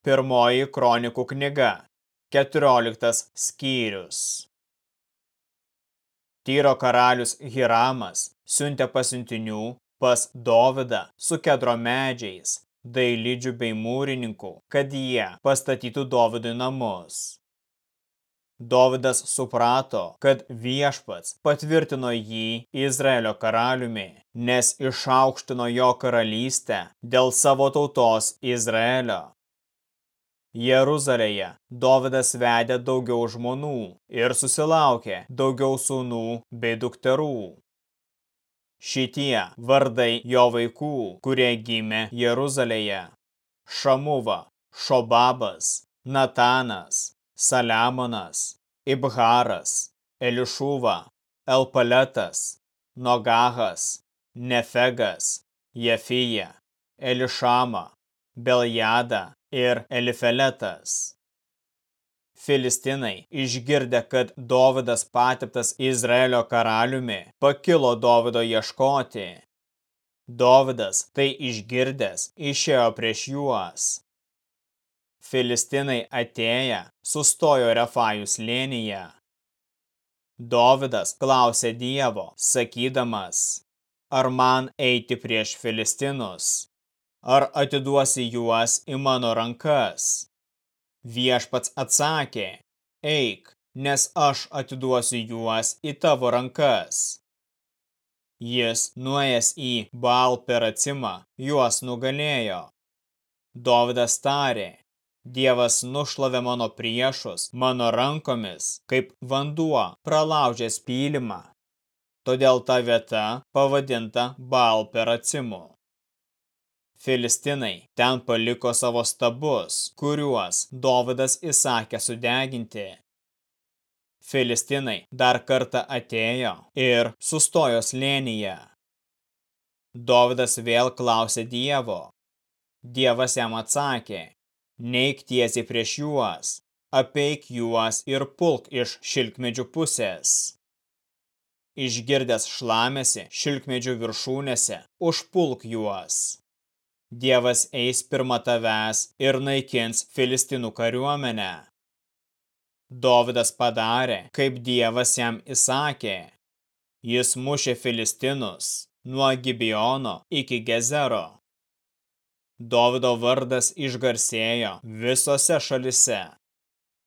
Pirmoji kronikų knyga, 14 skyrius. Tyro karalius Hiramas siuntė pasiuntinių pas Dovydą su kedro medžiais, dailydžių bei mūrininkų, kad jie pastatytų Dovydui namus. Dovydas suprato, kad viešpats patvirtino jį Izraelio karaliumi, nes išaukštino jo karalystę dėl savo tautos Izraelio Jeruzalėje Dovydas vedė daugiau žmonų ir susilaukė daugiau sūnų bei dukterų. Šitie vardai jo vaikų, kurie gimė Jeruzalėje – Šamuva, Šobabas, Natanas, Saliamonas, Ibharas, Elišuva, Elpaletas, Nogahas, Nefegas, Jefija, Elišama, Beljada ir Elifeletas. Filistinai, išgirdę, kad Dovydas pateptas Izraelio karaliumi, pakilo Dovydo ieškoti. Dovydas, tai išgirdęs, išėjo prieš juos. Filistinai atėję, sustojo Refajų slėnyje. Dovydas klausė Dievo, sakydamas, ar man eiti prieš Filistinus? Ar atiduosi juos į mano rankas? Viešpats atsakė, eik, nes aš atiduosiu juos į tavo rankas. Jis, nuėjęs į Baal peracimą, juos nugalėjo. Dovydas tarė, Dievas nušlavė mano priešus mano rankomis, kaip vanduo pralaužęs pylimą. Todėl ta vieta pavadinta Baal peracimu. Filistinai ten paliko savo stabus, kuriuos Dovydas įsakė sudeginti. Filistinai dar kartą atėjo ir sustojo slėnyje. Dovydas vėl klausė Dievo. Dievas jam atsakė, neik tiesiai prieš juos, apeik juos ir pulk iš šilkmedžių pusės. Išgirdęs šlamėsi šilkmedžių viršūnėse, užpulk juos. Dievas eis pirma tavęs ir naikins Filistinų kariuomenę. Dovydas padarė, kaip Dievas jam įsakė. Jis mušė Filistinus nuo Gibiono iki Gezero. Dovido vardas išgarsėjo visose šalise.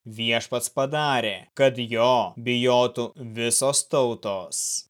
Viešpats padarė, kad jo bijotų visos tautos.